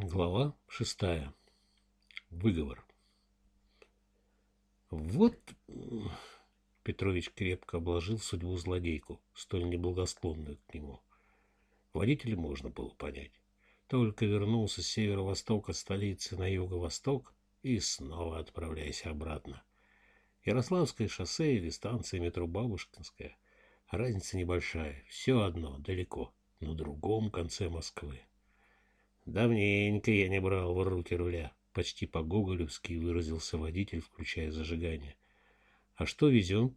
Глава шестая. Выговор. Вот Петрович крепко обложил судьбу злодейку, столь неблагосклонную к нему. Водителя можно было понять. Только вернулся с северо-востока столицы на юго-восток и снова отправляйся обратно. Ярославское шоссе или станция метро Бабушкинская. Разница небольшая, все одно, далеко, на другом конце Москвы. Давненько я не брал в руки руля. Почти по-гоголевски выразился водитель, включая зажигание. А что везем?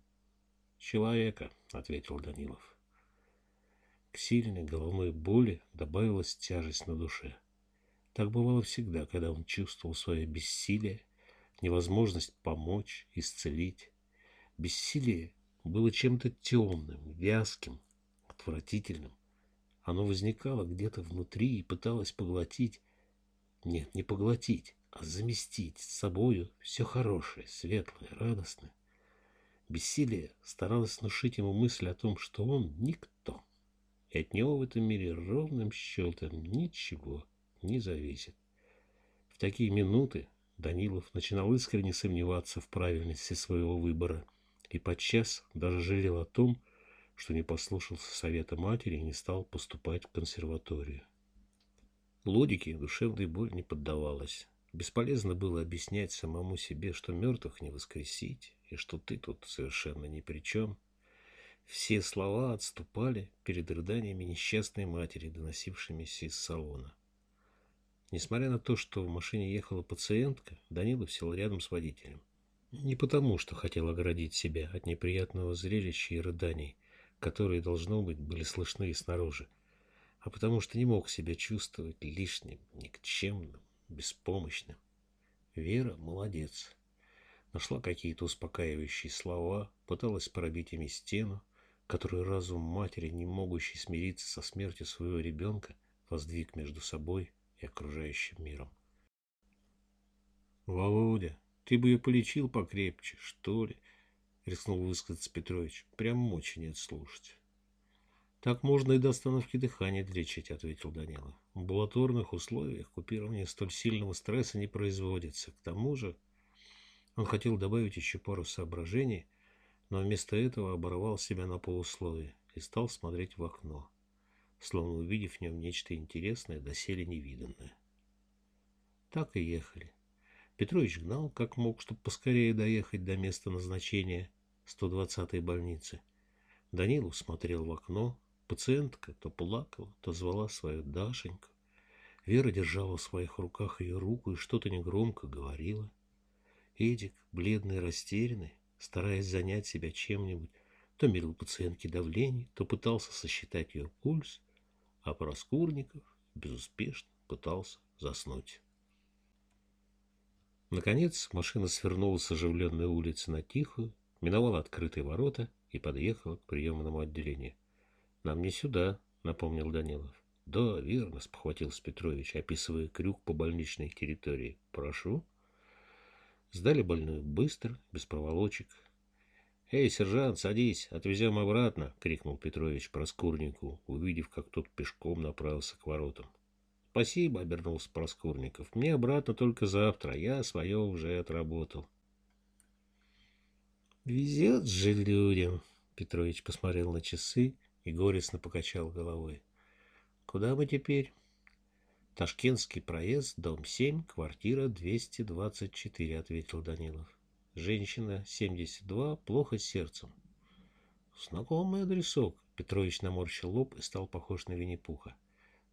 Человека, ответил Данилов. К сильной головной боли добавилась тяжесть на душе. Так бывало всегда, когда он чувствовал свое бессилие, невозможность помочь, исцелить. Бессилие было чем-то темным, вязким, отвратительным. Оно возникало где-то внутри и пыталось поглотить. Нет, не поглотить, а заместить с собою все хорошее, светлое, радостное. Бессилие старалось внушить ему мысль о том, что он никто, и от него в этом мире ровным счетом ничего не зависит. В такие минуты Данилов начинал искренне сомневаться в правильности своего выбора и подчас даже жалел о том, что не послушался совета матери и не стал поступать в консерваторию. Логике душевной боль не поддавалась. Бесполезно было объяснять самому себе, что мертвых не воскресить, и что ты тут совершенно ни при чем. Все слова отступали перед рыданиями несчастной матери, доносившимися из салона. Несмотря на то, что в машине ехала пациентка, Данилов сел рядом с водителем. Не потому, что хотел оградить себя от неприятного зрелища и рыданий, которые, должно быть, были слышны и снаружи, а потому что не мог себя чувствовать лишним, никчемным, беспомощным. Вера молодец. Нашла какие-то успокаивающие слова, пыталась пробить ими стену, которую разум матери, не могущий смириться со смертью своего ребенка, воздвиг между собой и окружающим миром. «Володя, ты бы ее полечил покрепче, что ли?» — рискнул высказаться Петрович. «Прям мочи нет слушать». «Так можно и до остановки дыхания лечить», — ответил Данила. «В амбулаторных условиях купирование столь сильного стресса не производится. К тому же...» Он хотел добавить еще пару соображений, но вместо этого оборвал себя на полусловие и стал смотреть в окно, словно увидев в нем нечто интересное, доселе невиданное. Так и ехали. Петрович гнал как мог, чтобы поскорее доехать до места назначения 120-й больницы. Данилов смотрел в окно. Пациентка то плакала, то звала свою Дашеньку. Вера держала в своих руках ее руку и что-то негромко говорила. Эдик, бледный растерянный, стараясь занять себя чем-нибудь, то мерил пациентке давление, то пытался сосчитать ее пульс, а Проскурников безуспешно пытался заснуть. Наконец машина свернула с оживленной улицы на тихую, миновала открытые ворота и подъехала к приемному отделению. «Нам не сюда», — напомнил Данилов. «Да, верно», — спохватился Петрович, описывая крюк по больничной территории. «Прошу». Сдали больную быстро, без проволочек. «Эй, сержант, садись, отвезем обратно!» — крикнул Петрович Проскурнику, увидев, как тот пешком направился к воротам. Спасибо, обернулся Проскурников. Мне обратно только завтра. Я свое уже отработал. Везет же людям. Петрович посмотрел на часы и горестно покачал головой. Куда мы теперь? Ташкентский проезд, дом 7, квартира 224, ответил Данилов. Женщина 72, плохо сердцем. Знакомый адресок. Петрович наморщил лоб и стал похож на Винни-Пуха.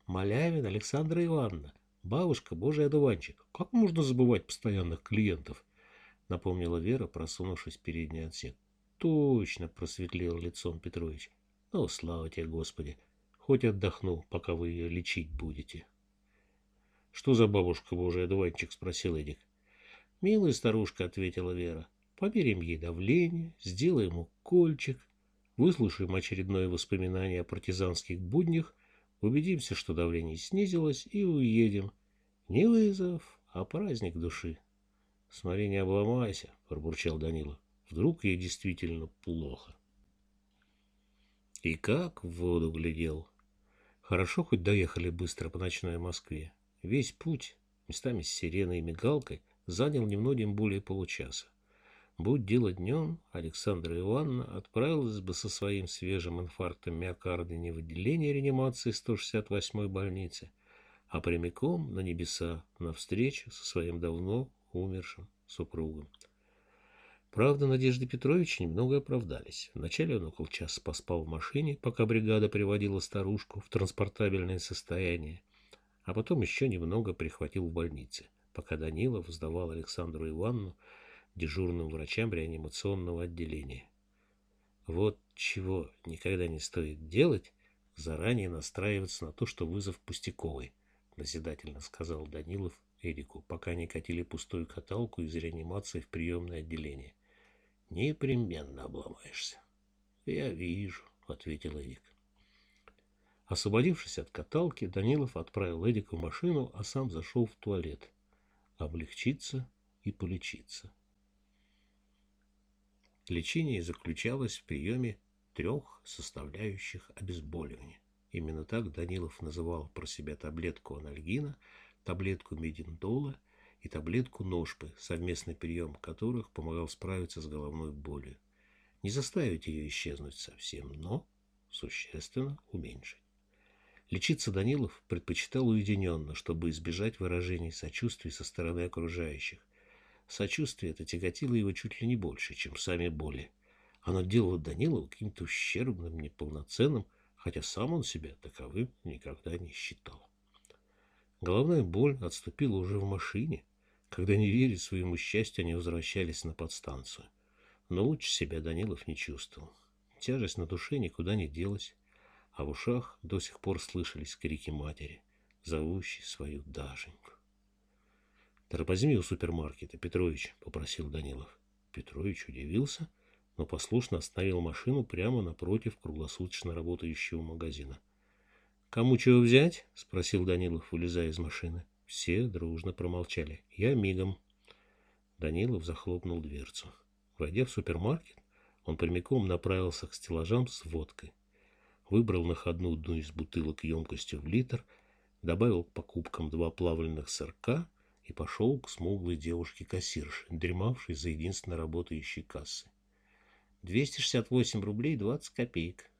Малявин Александра Ивановна, бабушка, божий одуванчик. Как можно забывать постоянных клиентов? Напомнила Вера, просунувшись в передний отсек. Точно просветлел лицом Петрович. Ну, слава тебе, Господи. Хоть отдохну, пока вы ее лечить будете. Что за бабушка, божий одуванчик? Спросил Эдик. Милая старушка, ответила Вера. Померим ей давление, сделаем укольчик, выслушаем очередное воспоминание о партизанских буднях Убедимся, что давление снизилось, и уедем. Не вызов, а праздник души. — Смотри, не обломайся, — пробурчал Данила. — Вдруг ей действительно плохо. И как в воду глядел. Хорошо хоть доехали быстро по ночной Москве. Весь путь, местами с сиреной и мигалкой, занял немногим более получаса. Будь дело днем, Александра Ивановна отправилась бы со своим свежим инфарктом миокарда не в отделение реанимации 168-й больницы, а прямиком на небеса, на встречу со своим давно умершим супругом. Правда, Надежды Петрович немного оправдались. Вначале он около часа поспал в машине, пока бригада приводила старушку в транспортабельное состояние, а потом еще немного прихватил в больнице, пока Данилов сдавал Александру Ивановну дежурным врачам реанимационного отделения. Вот чего никогда не стоит делать, заранее настраиваться на то, что вызов пустяковый, назидательно сказал Данилов Эрику, пока не катили пустую каталку из реанимации в приемное отделение. Непременно обломаешься. Я вижу, ответил Эдик. Освободившись от каталки, Данилов отправил Эдика в машину, а сам зашел в туалет. Облегчиться и полечиться. Лечение заключалось в приеме трех составляющих обезболивания. Именно так Данилов называл про себя таблетку анальгина, таблетку мединдола и таблетку ножпы, совместный прием которых помогал справиться с головной болью. Не заставить ее исчезнуть совсем, но существенно уменьшить. Лечиться Данилов предпочитал уединенно, чтобы избежать выражений сочувствия со стороны окружающих. Сочувствие это тяготило его чуть ли не больше, чем сами боли. Оно делало Данилова каким-то ущербным, неполноценным, хотя сам он себя таковым никогда не считал. Головная боль отступила уже в машине, когда, не веря своему счастью, они возвращались на подстанцию. Но лучше себя Данилов не чувствовал. Тяжесть на душе никуда не делась, а в ушах до сих пор слышались крики матери, зовущей свою Дашеньку. «Тормозни у супермаркета, Петрович», — попросил Данилов. Петрович удивился, но послушно остановил машину прямо напротив круглосуточно работающего магазина. «Кому чего взять?» — спросил Данилов, вылезая из машины. Все дружно промолчали. «Я мигом». Данилов захлопнул дверцу. Войдя в супермаркет, он прямиком направился к стеллажам с водкой. Выбрал на ходу одну из бутылок емкостью в литр, добавил к покупкам два плавленных сырка и пошел к смуглой девушке-кассирше, дремавшей за единственно работающей кассой. 268 рублей 20 копеек.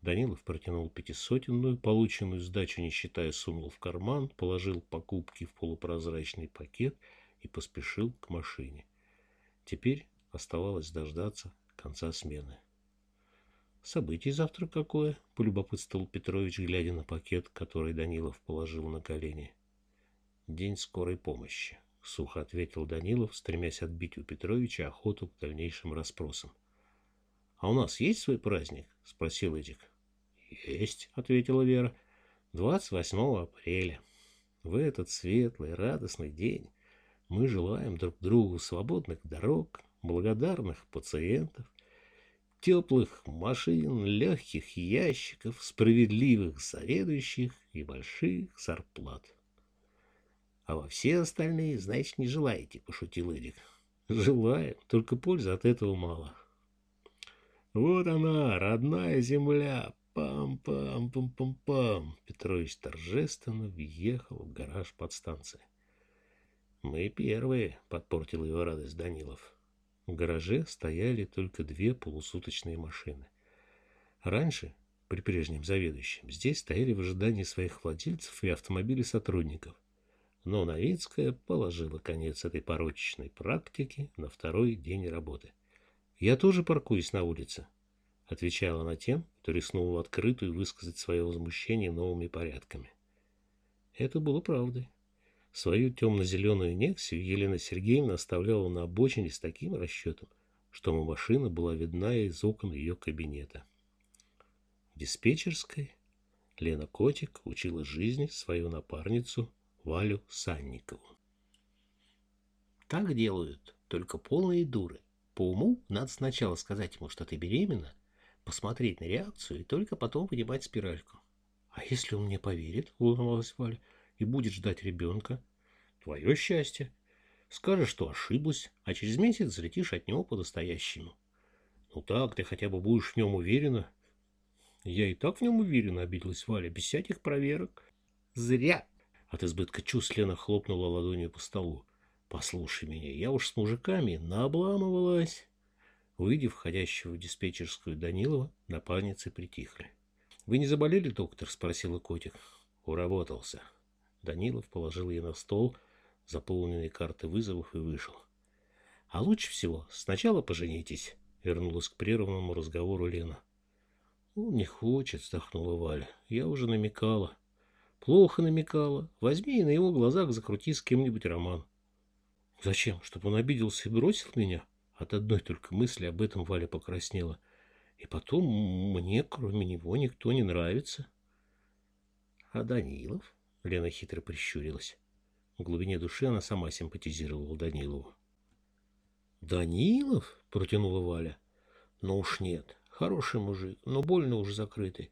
Данилов протянул пятисотенную, полученную сдачу, не считая, сунул в карман, положил покупки в полупрозрачный пакет и поспешил к машине. Теперь оставалось дождаться конца смены. «Событие завтра какое?» — полюбопытствовал Петрович, глядя на пакет, который Данилов положил на колени. День скорой помощи, сухо ответил Данилов, стремясь отбить у Петровича охоту к дальнейшим расспросам. А у нас есть свой праздник? спросил Эдик. Есть, ответила Вера. 28 апреля. В этот светлый, радостный день мы желаем друг другу свободных дорог, благодарных пациентов, теплых машин, легких ящиков, справедливых заведующих и больших зарплат. А во все остальные, значит, не желаете, пошутил Эдик. Желаем, только пользы от этого мало. Вот она, родная земля. Пам-пам-пам-пам-пам. Петрович торжественно въехал в гараж подстанции. Мы первые, подпортил его радость Данилов. В гараже стояли только две полусуточные машины. Раньше, при прежнем заведующем, здесь стояли в ожидании своих владельцев и автомобили сотрудников но Новицкая положила конец этой порочной практике на второй день работы. «Я тоже паркуюсь на улице», — отвечала она тем, кто рискнул в открытую высказать свое возмущение новыми порядками. Это было правдой. Свою темно-зеленую Нексию Елена Сергеевна оставляла на обочине с таким расчетом, что машина была видна из окон ее кабинета. В диспетчерской Лена Котик учила жизни свою напарницу Валю Санникову. Так делают только полные дуры. По уму надо сначала сказать ему, что ты беременна, посмотреть на реакцию и только потом вынимать спиральку. А если он мне поверит, улыбалась Валя, и будет ждать ребенка? Твое счастье. Скажешь, что ошиблась, а через месяц залетишь от него по-настоящему. Ну так, ты хотя бы будешь в нем уверена. Я и так в нем уверена, обиделась Валя, без всяких проверок. Зря От избытка чувств Лена хлопнула ладонью по столу. «Послушай меня, я уж с мужиками наобламывалась». Увидев входящего в диспетчерскую Данилова, напарницы притихли. «Вы не заболели, доктор?» – спросила котик. «Уработался». Данилов положил ей на стол заполненные карты вызовов и вышел. «А лучше всего сначала поженитесь», — вернулась к прерванному разговору Лена. «Он не хочет», — вздохнула Валя. «Я уже намекала». «Плохо намекала. Возьми и на его глазах закрути с кем-нибудь роман». «Зачем? Чтобы он обиделся и бросил меня?» От одной только мысли об этом Валя покраснела. «И потом мне, кроме него, никто не нравится». «А Данилов?» — Лена хитро прищурилась. В глубине души она сама симпатизировала Данилову. «Данилов?» — протянула Валя. «Ну уж нет. Хороший мужик, но больно уж закрытый.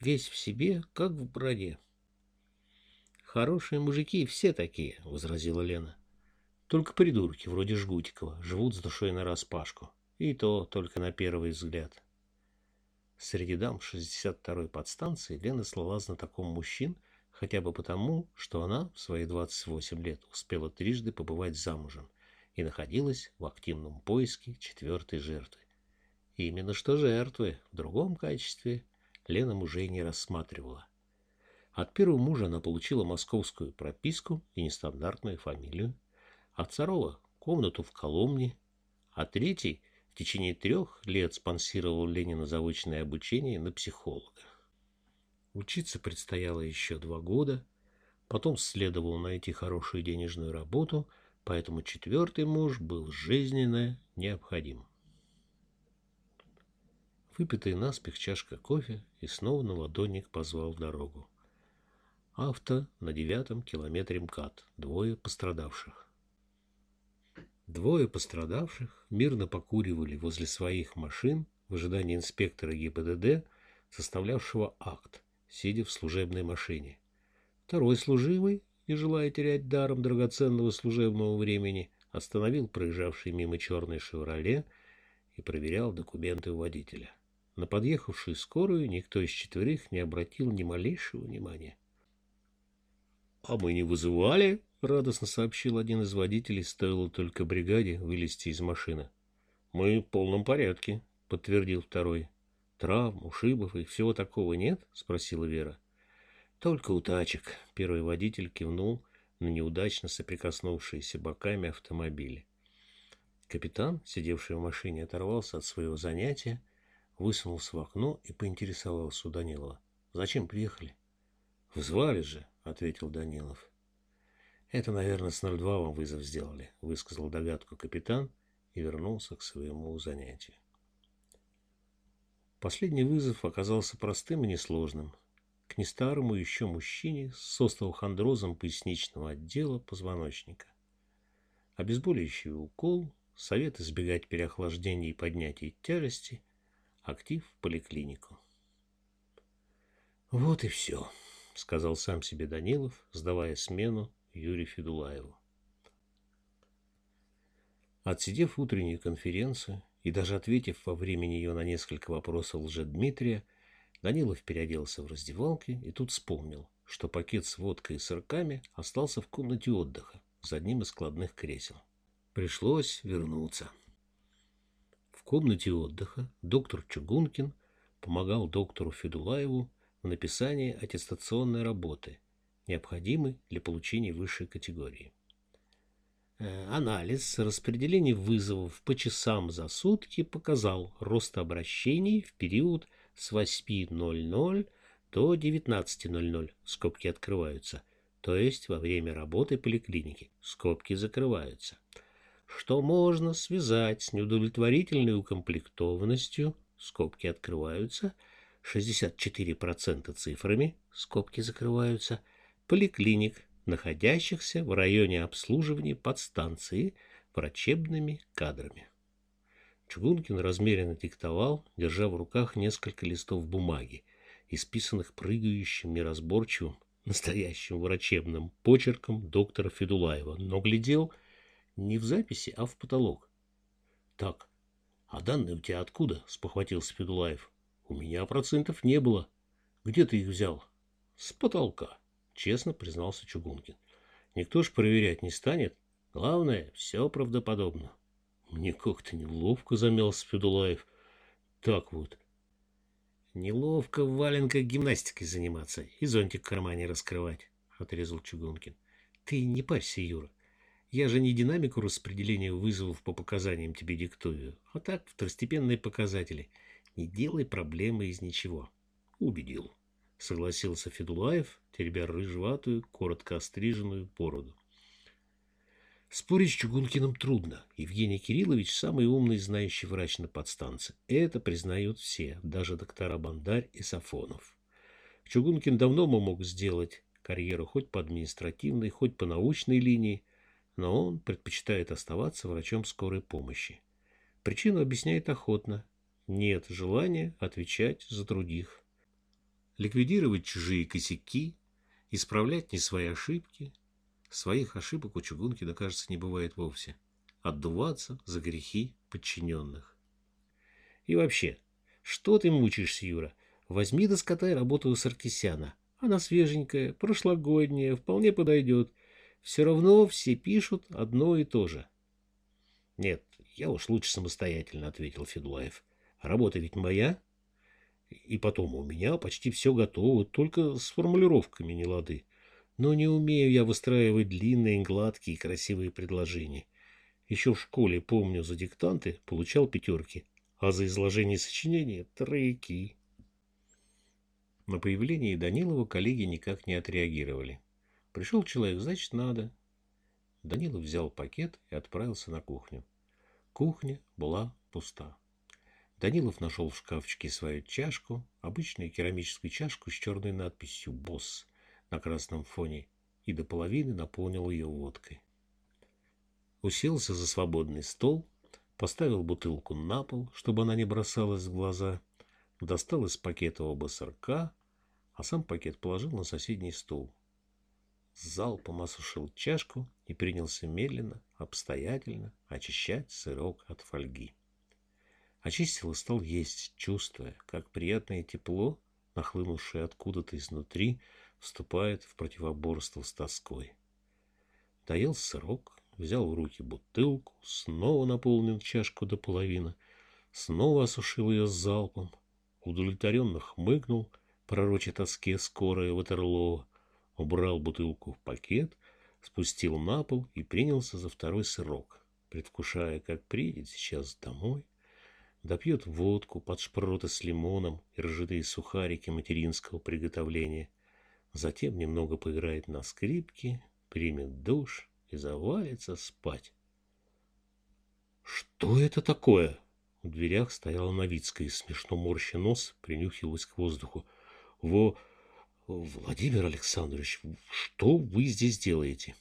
Весь в себе, как в броне». «Хорошие мужики все такие», — возразила Лена. «Только придурки, вроде Жгутикова, живут с душой нараспашку. И то только на первый взгляд». Среди дам 62-й подстанции Лена слала знатоком мужчин, хотя бы потому, что она в свои 28 лет успела трижды побывать замужем и находилась в активном поиске четвертой жертвы. И именно что жертвы, в другом качестве, Лена мужей не рассматривала. От первого мужа она получила московскую прописку и нестандартную фамилию, от второго – комнату в Коломне, а третий в течение трех лет спонсировал Ленина заочное обучение на психолога. Учиться предстояло еще два года, потом следовало найти хорошую денежную работу – поэтому четвертый муж был жизненно необходим. Выпитая наспех чашка кофе, и снова на ладонник позвал дорогу. Авто на девятом километре МКАД. Двое пострадавших. Двое пострадавших мирно покуривали возле своих машин в ожидании инспектора ГИБДД, составлявшего акт, сидя в служебной машине. Второй служивый не желая терять даром драгоценного служебного времени, остановил проезжавший мимо черный «Шевроле» и проверял документы у водителя. На подъехавшую скорую никто из четверых не обратил ни малейшего внимания. — А мы не вызывали? — радостно сообщил один из водителей, стоило только бригаде вылезти из машины. — Мы в полном порядке, — подтвердил второй. — Травм, ушибов и всего такого нет? — спросила Вера. Только у тачек. Первый водитель кивнул на неудачно соприкоснувшиеся боками автомобили. Капитан, сидевший в машине, оторвался от своего занятия, высунулся в окно и поинтересовался у Данилова. «Зачем приехали?» «Взвали же», — ответил Данилов. «Это, наверное, с 02 вам вызов сделали», — высказал догадку капитан и вернулся к своему занятию. Последний вызов оказался простым и несложным к нестарому еще мужчине с остеохондрозом поясничного отдела позвоночника. Обезболивающий укол, совет избегать переохлаждения и поднятия тяжести, актив в поликлинику. «Вот и все», — сказал сам себе Данилов, сдавая смену Юрию Федулаеву. Отсидев утреннюю конференцию и даже ответив во время ее на несколько вопросов лже-Дмитрия, Данилов переоделся в раздевалке и тут вспомнил, что пакет с водкой и сырками остался в комнате отдыха за одним из складных кресел. Пришлось вернуться. В комнате отдыха доктор Чугункин помогал доктору Федулаеву в аттестационной работы, необходимой для получения высшей категории. Э, анализ распределения вызовов по часам за сутки показал рост обращений в период с 8.00 до 19.00 скобки открываются, то есть во время работы поликлиники скобки закрываются, что можно связать с неудовлетворительной укомплектованностью скобки открываются, 64% цифрами скобки закрываются, поликлиник, находящихся в районе обслуживания подстанции врачебными кадрами. Чугункин размеренно диктовал, держа в руках несколько листов бумаги, исписанных прыгающим, неразборчивым, настоящим врачебным почерком доктора Федулаева, но глядел не в записи, а в потолок. — Так, а данные у тебя откуда? — спохватился Федулаев. — У меня процентов не было. Где ты их взял? — С потолка. честно признался Чугункин. Никто ж проверять не станет. Главное, все правдоподобно. Мне как-то неловко замялся Федулаев. Так вот. Неловко в валенках гимнастикой заниматься и зонтик в кармане раскрывать, отрезал Чугункин. Ты не парься, Юра. Я же не динамику распределения вызовов по показаниям тебе диктую, а так второстепенные показатели. Не делай проблемы из ничего. Убедил. Согласился Федулаев, теребя рыжеватую, коротко остриженную бороду. Спорить с Чугункиным трудно. Евгений Кириллович – самый умный знающий врач на подстанции. Это признают все, даже доктора Бандарь и Сафонов. Чугункин давно мог сделать карьеру хоть по административной, хоть по научной линии, но он предпочитает оставаться врачом скорой помощи. Причину объясняет охотно. Нет желания отвечать за других. Ликвидировать чужие косяки, исправлять не свои ошибки. Своих ошибок у Чугункина, кажется, не бывает вовсе. Отдуваться за грехи подчиненных. И вообще, что ты мучаешься, Юра? Возьми да скатай работу у Саркисяна. Она свеженькая, прошлогодняя, вполне подойдет. Все равно все пишут одно и то же. — Нет, я уж лучше самостоятельно, — ответил Федулаев. — Работа ведь моя. И потом у меня почти все готово, только с формулировками не лады. Но не умею я выстраивать длинные, гладкие красивые предложения. Еще в школе, помню, за диктанты получал пятерки, а за изложение сочинения — тройки. На появление Данилова коллеги никак не отреагировали. Пришел человек, значит, надо. Данилов взял пакет и отправился на кухню. Кухня была пуста. Данилов нашел в шкафчике свою чашку, обычную керамическую чашку с черной надписью «Босс» на красном фоне, и до половины наполнил ее водкой. Уселся за свободный стол, поставил бутылку на пол, чтобы она не бросалась в глаза, достал из пакета оба сырка, а сам пакет положил на соседний стул залпом осушил чашку и принялся медленно, обстоятельно очищать сырок от фольги. Очистил и стал есть, чувствуя, как приятное тепло, нахлынувшее откуда-то изнутри, вступает в противоборство с тоской. Доел сырок, взял в руки бутылку, снова наполнил чашку до половины, снова осушил ее залпом, удовлетворенно хмыкнул, пророча тоске скорая Ватерлоо, убрал бутылку в пакет, спустил на пол и принялся за второй сырок, предвкушая, как приедет сейчас домой, допьет водку под шпроты с лимоном и ржатые сухарики материнского приготовления, затем немного поиграет на скрипке, примет душ и завалится спать. «Что это такое?» В дверях стояла Новицкая, смешно морща нос, принюхивалась к воздуху. «Во...» Владимир Александрович, что вы здесь делаете?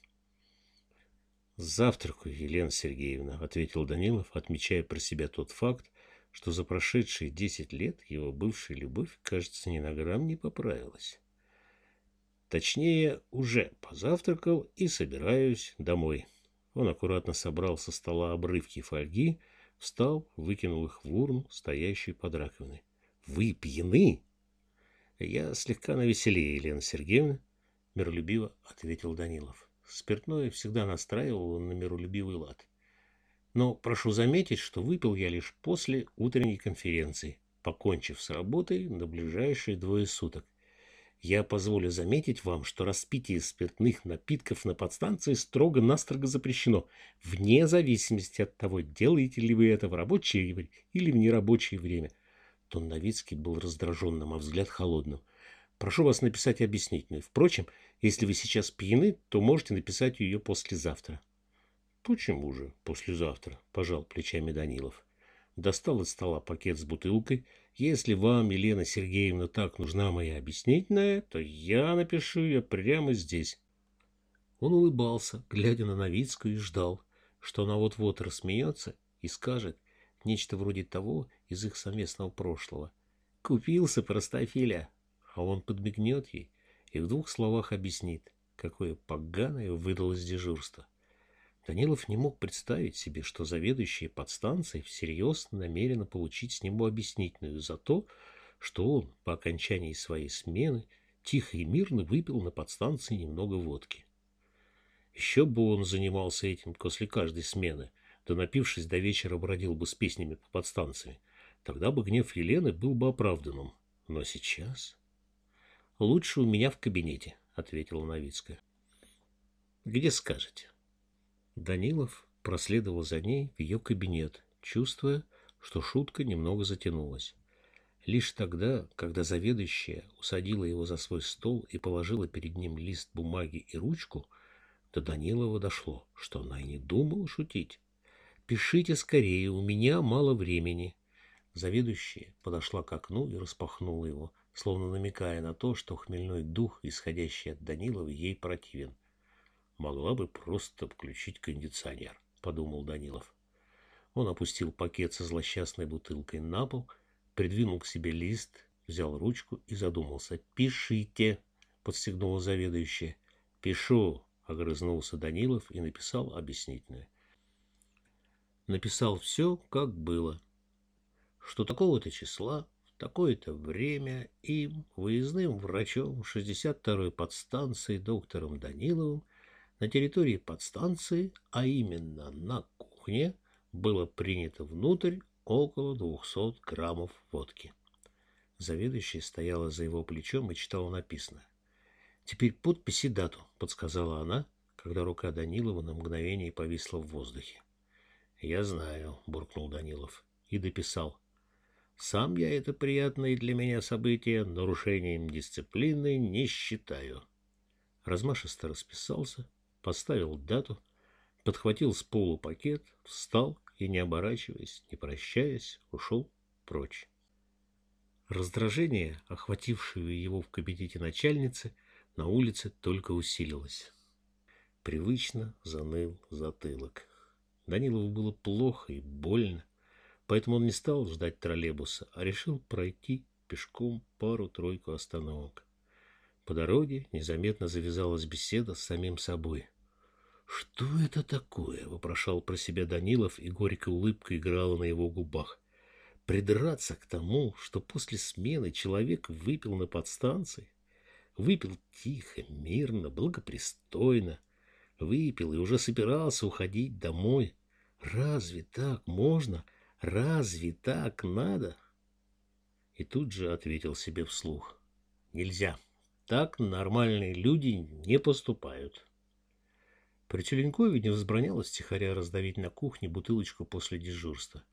Завтракаю, Елена Сергеевна, ответил Данилов, отмечая про себя тот факт, что за прошедшие десять лет его бывшая любовь, кажется, ни на грамм не поправилась. Точнее, уже позавтракал и собираюсь домой. Он аккуратно собрал со стола обрывки фольги, встал, выкинул их в урну, стоящую под раковиной. «Вы пьяны?» Я слегка навеселее, Елена Сергеевна, миролюбиво ответил Данилов. Спиртное всегда настраивало на миролюбивый лад. Но прошу заметить, что выпил я лишь после утренней конференции, покончив с работой на ближайшие двое суток. Я позволю заметить вам, что распитие спиртных напитков на подстанции строго-настрого запрещено, вне зависимости от того, делаете ли вы это в рабочее или в нерабочее время – Тон Новицкий был раздраженным, а взгляд холодным. Прошу вас написать объяснительную. Впрочем, если вы сейчас пьяны, то можете написать ее послезавтра. Почему же послезавтра? Пожал плечами Данилов. Достал из стола пакет с бутылкой. Если вам, Елена Сергеевна, так нужна моя объяснительная, то я напишу ее прямо здесь. Он улыбался, глядя на Новицкую, и ждал, что она вот-вот рассмеется и скажет, Нечто вроде того из их совместного прошлого. Купился простофиля, а он подмигнет ей и в двух словах объяснит, какое поганое выдалось дежурство. Данилов не мог представить себе, что заведующие подстанцией всерьез намерена получить с него объяснительную за то, что он по окончании своей смены тихо и мирно выпил на подстанции немного водки. Еще бы он занимался этим после каждой смены, да напившись до вечера бродил бы с песнями по подстанции. Тогда бы гнев Елены был бы оправданным. Но сейчас... — Лучше у меня в кабинете, — ответила Новицкая. — Где скажете? Данилов проследовал за ней в ее кабинет, чувствуя, что шутка немного затянулась. Лишь тогда, когда заведующая усадила его за свой стол и положила перед ним лист бумаги и ручку, до Данилова дошло, что она и не думала шутить. «Пишите скорее, у меня мало времени». Заведующая подошла к окну и распахнула его, словно намекая на то, что хмельной дух, исходящий от Данилова, ей противен. «Могла бы просто включить кондиционер», — подумал Данилов. Он опустил пакет со злосчастной бутылкой на пол, придвинул к себе лист, взял ручку и задумался. «Пишите», — подстегнула заведующая. «Пишу», — огрызнулся Данилов и написал объяснительное. Написал все, как было. Что такого-то числа, в такое-то время им, выездным врачом 62-й подстанции доктором Даниловым, на территории подстанции, а именно на кухне, было принято внутрь около 200 граммов водки. Заведующая стояла за его плечом и читала написанное. «Теперь подпись дату», — подсказала она, когда рука Данилова на мгновение повисла в воздухе. «Я знаю», — буркнул Данилов и дописал. «Сам я это приятное для меня событие нарушением дисциплины не считаю». Размашисто расписался, поставил дату, подхватил с полу пакет, встал и, не оборачиваясь, не прощаясь, ушел прочь. Раздражение, охватившее его в кабинете начальницы, на улице только усилилось. Привычно заныл затылок. Данилову было плохо и больно, поэтому он не стал ждать троллейбуса, а решил пройти пешком пару-тройку остановок. По дороге незаметно завязалась беседа с самим собой. «Что это такое?» — вопрошал про себя Данилов, и горькая улыбка играла на его губах. «Придраться к тому, что после смены человек выпил на подстанции, Выпил тихо, мирно, благопристойно. Выпил и уже собирался уходить домой. Разве так можно? Разве так надо? И тут же ответил себе вслух. Нельзя. Так нормальные люди не поступают. При Теленкове не возбранялось тихоря раздавить на кухне бутылочку после дежурства.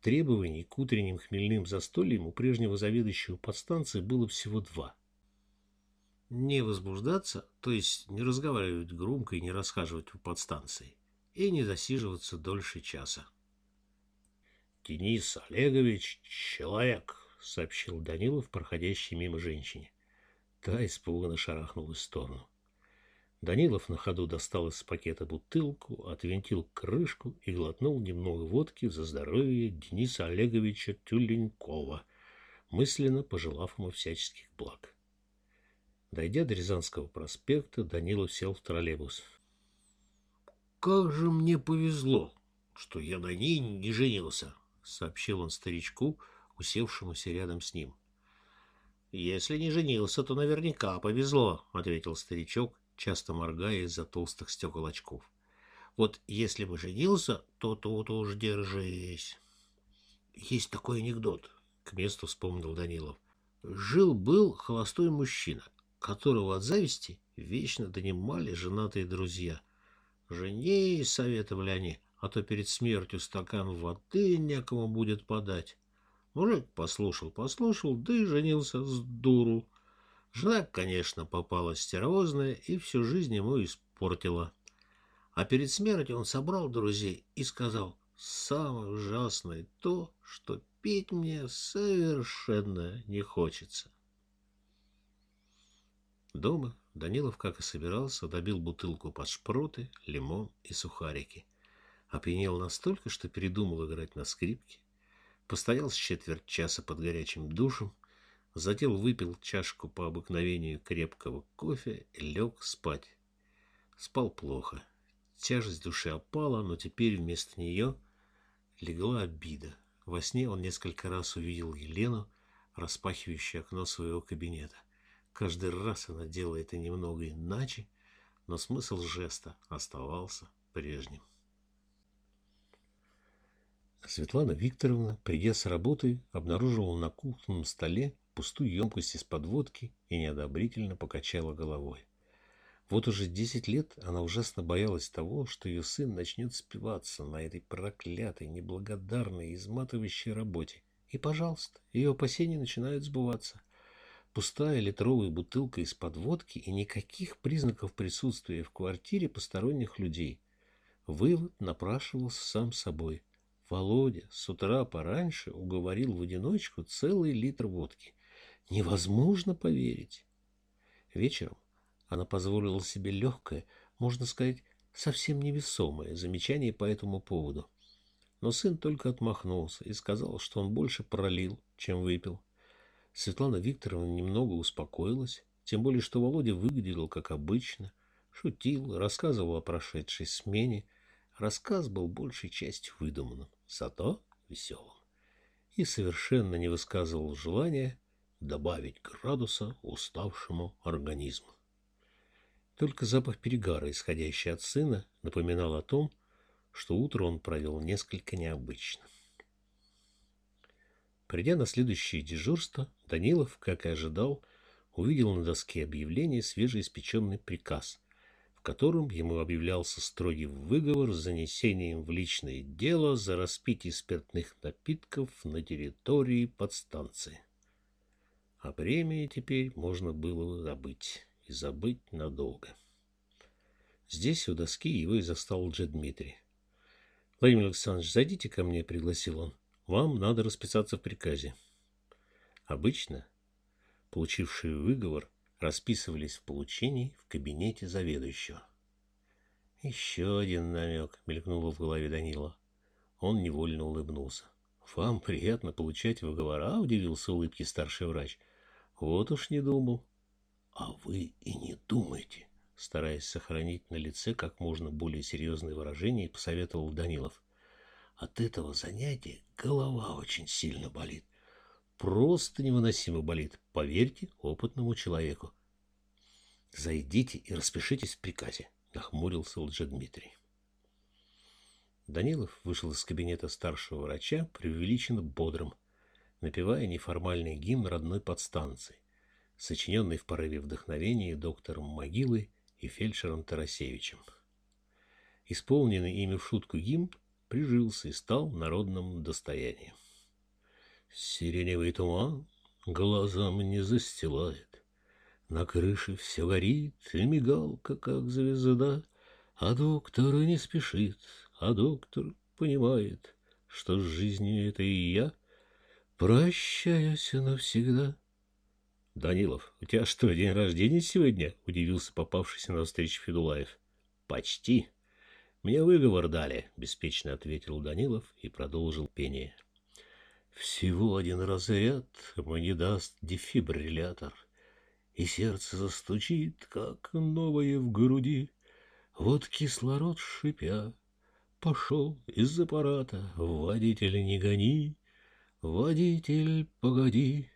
Требований к утренним хмельным застольям у прежнего заведующего подстанции было всего два — не возбуждаться, то есть не разговаривать громко и не расхаживать по подстанции, и не засиживаться дольше часа. «Денис Олегович — человек», — сообщил Данилов, проходящий мимо женщине. Та испуганно шарахнулась в сторону. Данилов на ходу достал из пакета бутылку, отвинтил крышку и глотнул немного водки за здоровье Дениса Олеговича Тюленькова, мысленно пожелав ему всяческих благ. Дойдя до Рязанского проспекта, Данилов сел в троллейбус. «Как же мне повезло, что я на ней не женился», — сообщил он старичку, усевшемуся рядом с ним. «Если не женился, то наверняка повезло», — ответил старичок, часто моргая из-за толстых стекол очков. «Вот если бы женился, то тут уж держись». «Есть такой анекдот», — к месту вспомнил Данилов. «Жил-был холостой мужчина, которого от зависти вечно донимали женатые друзья. «Женись», — советовали они, — «а то перед смертью стакан воды некому будет подать». Мужик послушал, послушал, да и женился с дуру. Жена, конечно, попалась стервозная и всю жизнь ему испортила. А перед смертью он собрал друзей и сказал, «Самое ужасное то, что пить мне совершенно не хочется». Дома Данилов, как и собирался, добил бутылку под шпроты, лимон и сухарики. Опьянел настолько, что передумал играть на скрипке. Постоял с четверть часа под горячим душем, затем выпил чашку по обыкновению крепкого кофе и лег спать. Спал плохо. Тяжесть души опала, но теперь вместо нее легла обида. Во сне он несколько раз увидел Елену, распахивающую окно своего кабинета. Каждый раз она делала это немного иначе, но смысл жеста оставался прежним. Светлана Викторовна, придя с работы, обнаружила на кухонном столе пустую емкость из-под водки и неодобрительно покачала головой. Вот уже десять лет она ужасно боялась того, что ее сын начнет спиваться на этой проклятой, неблагодарной, изматывающей работе. И, пожалуйста, ее опасения начинают сбываться. Пустая литровая бутылка из-под водки и никаких признаков присутствия в квартире посторонних людей. Вывод напрашивался сам собой. Володя с утра пораньше уговорил в одиночку целый литр водки. Невозможно поверить. Вечером она позволила себе легкое, можно сказать, совсем невесомое замечание по этому поводу. Но сын только отмахнулся и сказал, что он больше пролил, чем выпил. Светлана Викторовна немного успокоилась, тем более, что Володя выглядел как обычно, шутил, рассказывал о прошедшей смене. Рассказ был большей частью выдуманным, зато веселым. И совершенно не высказывал желания добавить градуса уставшему организму. Только запах перегара, исходящий от сына, напоминал о том, что утро он провел несколько необычно. Придя на следующее дежурство, Данилов, как и ожидал, увидел на доске объявления свежеиспеченный приказ, в котором ему объявлялся строгий выговор с занесением в личное дело за распитие спиртных напитков на территории подстанции. А премии теперь можно было забыть и забыть надолго. Здесь, у доски, его и застал Джет Дмитрий. — Владимир Александрович, зайдите ко мне, — пригласил он. — Вам надо расписаться в приказе. Обычно получившие выговор расписывались в получении в кабинете заведующего. Еще один намек мелькнул в голове Данила. Он невольно улыбнулся. «Вам приятно получать выговора?» — удивился улыбки старший врач. «Вот уж не думал». А вы и не думайте, стараясь сохранить на лице как можно более серьезное выражение, посоветовал Данилов. От этого занятия голова очень сильно болит. Просто невыносимо болит, поверьте опытному человеку. Зайдите и распишитесь в приказе, нахмурился Лжедмитрий. Данилов вышел из кабинета старшего врача преувеличенно бодрым, напевая неформальный гимн родной подстанции сочиненный в порыве вдохновения доктором Могилы и фельдшером Тарасевичем. Исполненный ими в шутку гимн прижился и стал народным достоянием. Сиреневый туман глазам не застилает, На крыше все горит, и мигалка, как звезда, А доктор не спешит, а доктор понимает, Что с жизнью это и я прощаюсь навсегда. — Данилов, у тебя что, день рождения сегодня? — удивился попавшийся на встречу Федулаев. — Почти. — Мне выговор дали, — беспечно ответил Данилов и продолжил пение. — Всего один разряд мне даст дефибриллятор, И сердце застучит, как новое в груди. Вот кислород шипя пошел из аппарата. Водитель, не гони, водитель, погоди.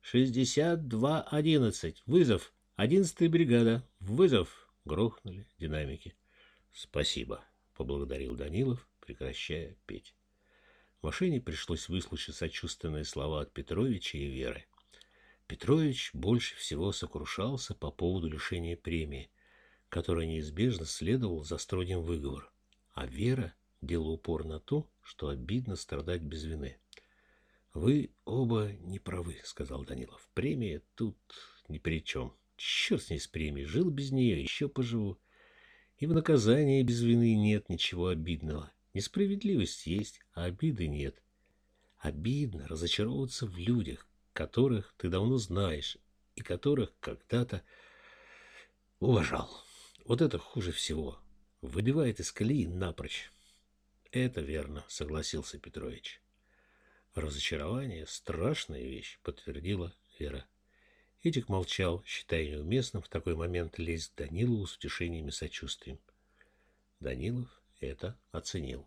«Шестьдесят два одиннадцать. Вызов. Одиннадцатая бригада. Вызов!» Грохнули динамики. «Спасибо», — поблагодарил Данилов, прекращая петь. В машине пришлось выслушать сочувственные слова от Петровича и Веры. Петрович больше всего сокрушался по поводу лишения премии, которая неизбежно следовал за строгим выговор, а Вера делала упор на то, что обидно страдать без вины. Вы оба не правы, сказал Данилов. Премия тут ни при чем. Черт с ней с премией. Жил без нее, еще поживу. И в наказании без вины нет ничего обидного. Несправедливость есть, а обиды нет. Обидно разочаровываться в людях, которых ты давно знаешь и которых когда-то уважал. Вот это хуже всего. Выбивает из колеи напрочь. Это верно, согласился Петрович. Разочарование — страшная вещь, подтвердила Вера. Этик молчал, считая неуместным в такой момент лезть к Данилову с утешением и сочувствием. Данилов это оценил.